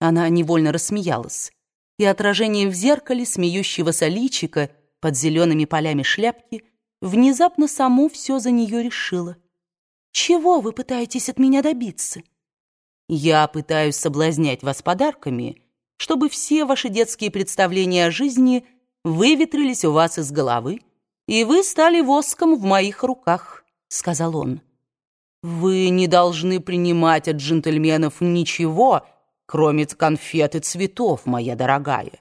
Она невольно рассмеялась, и отражение в зеркале смеющегося личика под зелеными полями шляпки внезапно само все за нее решило. «Чего вы пытаетесь от меня добиться?» «Я пытаюсь соблазнять вас подарками, чтобы все ваши детские представления о жизни выветрились у вас из головы, и вы стали воском в моих руках», — сказал он. «Вы не должны принимать от джентльменов ничего, кроме конфет и цветов, моя дорогая».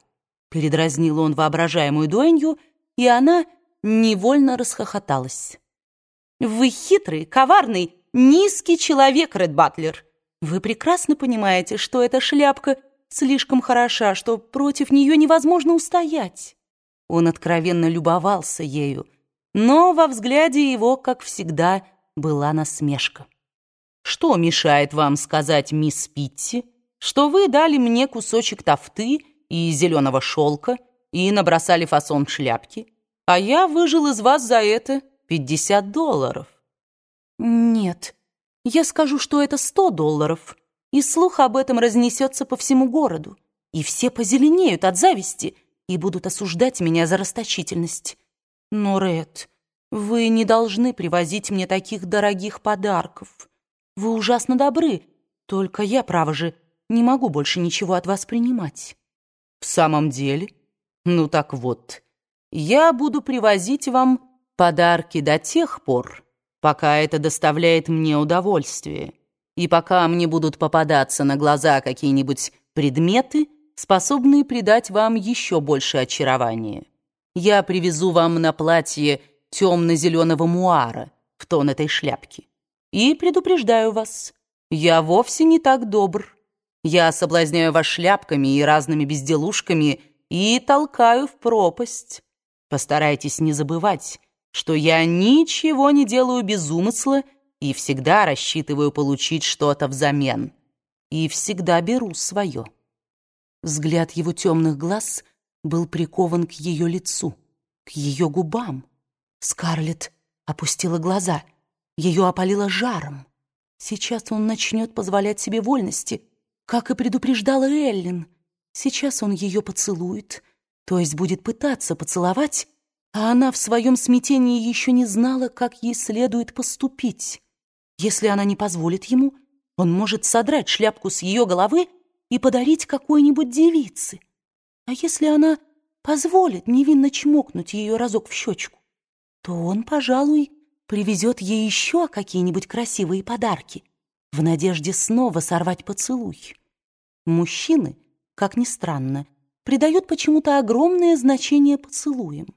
Передразнил он воображаемую дуэнью, и она невольно расхохоталась. «Вы хитрый, коварный, низкий человек, Ред Батлер. Вы прекрасно понимаете, что эта шляпка слишком хороша, что против нее невозможно устоять». Он откровенно любовался ею, но во взгляде его, как всегда, была насмешка. «Что мешает вам сказать, мисс Питти, что вы дали мне кусочек тофты и зеленого шелка и набросали фасон шляпки, а я выжил из вас за это пятьдесят долларов?» «Нет, я скажу, что это сто долларов, и слух об этом разнесется по всему городу, и все позеленеют от зависти и будут осуждать меня за расточительность. Но, Ред, вы не должны привозить мне таких дорогих подарков. Вы ужасно добры, только я, право же, не могу больше ничего от вас принимать». «В самом деле? Ну так вот, я буду привозить вам подарки до тех пор, пока это доставляет мне удовольствие, и пока мне будут попадаться на глаза какие-нибудь предметы, способные придать вам еще больше очарования. Я привезу вам на платье темно-зеленого муара в тон этой шляпки. И предупреждаю вас, я вовсе не так добр. Я соблазняю вас шляпками и разными безделушками и толкаю в пропасть. Постарайтесь не забывать, что я ничего не делаю без умысла и всегда рассчитываю получить что-то взамен. И всегда беру свое. Взгляд его темных глаз был прикован к ее лицу, к ее губам. Скарлетт опустила глаза, ее опалило жаром. Сейчас он начнет позволять себе вольности, как и предупреждала Эллен. Сейчас он ее поцелует, то есть будет пытаться поцеловать, а она в своем смятении еще не знала, как ей следует поступить. Если она не позволит ему, он может содрать шляпку с ее головы и подарить какой-нибудь девице. А если она позволит невинно чмокнуть ее разок в щечку, то он, пожалуй, привезет ей еще какие-нибудь красивые подарки в надежде снова сорвать поцелуй. Мужчины, как ни странно, придают почему-то огромное значение поцелуям.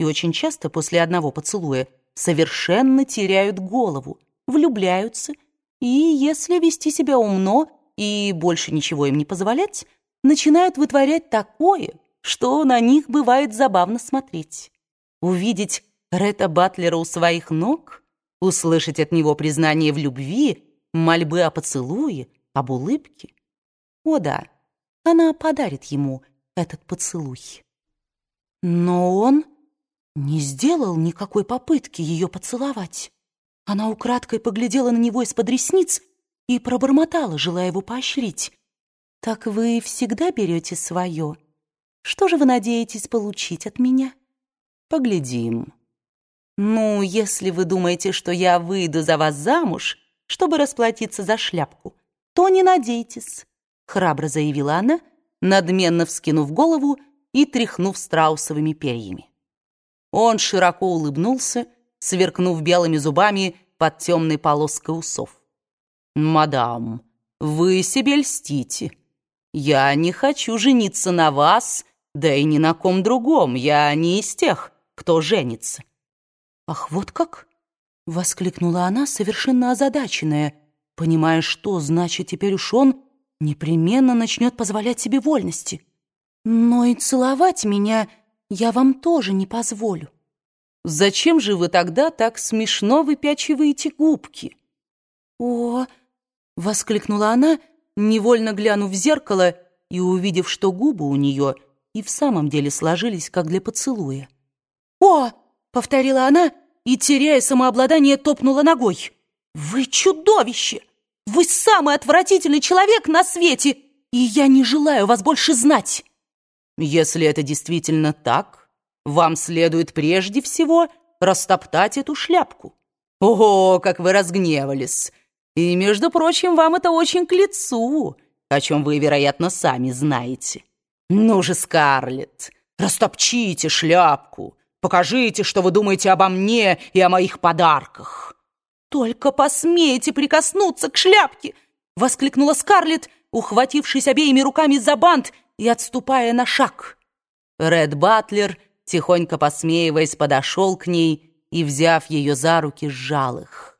И очень часто после одного поцелуя совершенно теряют голову, влюбляются, и, если вести себя умно и больше ничего им не позволять, начинают вытворять такое, что на них бывает забавно смотреть. Увидеть Ретта Батлера у своих ног, услышать от него признание в любви, мольбы о поцелуе, об улыбке. О да, она подарит ему этот поцелуй. Но он не сделал никакой попытки ее поцеловать. Она украдкой поглядела на него из-под ресниц и пробормотала, желая его поощрить. «Так вы всегда берете свое? Что же вы надеетесь получить от меня?» «Поглядим». «Ну, если вы думаете, что я выйду за вас замуж, чтобы расплатиться за шляпку, то не надейтесь», — храбро заявила она, надменно вскинув голову и тряхнув страусовыми перьями. Он широко улыбнулся, сверкнув белыми зубами под темной полоской усов. «Мадам, вы себе льстите. Я не хочу жениться на вас, да и ни на ком другом. Я не из тех, кто женится». «Ах, вот как!» — воскликнула она, совершенно озадаченная, понимая, что значит теперь уж он непременно начнет позволять себе вольности. «Но и целовать меня я вам тоже не позволю». «Зачем же вы тогда так смешно выпячиваете губки?» «О!» — воскликнула она, невольно глянув в зеркало и увидев, что губы у нее и в самом деле сложились, как для поцелуя. «О!» повторила она и, теряя самообладание, топнула ногой. «Вы чудовище! Вы самый отвратительный человек на свете! и я не желаю вас больше знать. Если это действительно так, вам следует прежде всего растоптать эту шляпку. Ого, как вы разгневались! И, между прочим, вам это очень к лицу, о чем вы, вероятно, сами знаете. Ну же, Скарлетт, растопчите шляпку, покажите, что вы думаете обо мне и о моих подарках. Только посмейте прикоснуться к шляпке, воскликнула Скарлетт, ухватившись обеими руками за бант и отступая на шаг. Ред Батлер, тихонько посмеиваясь, подошел к ней и, взяв ее за руки, сжал их.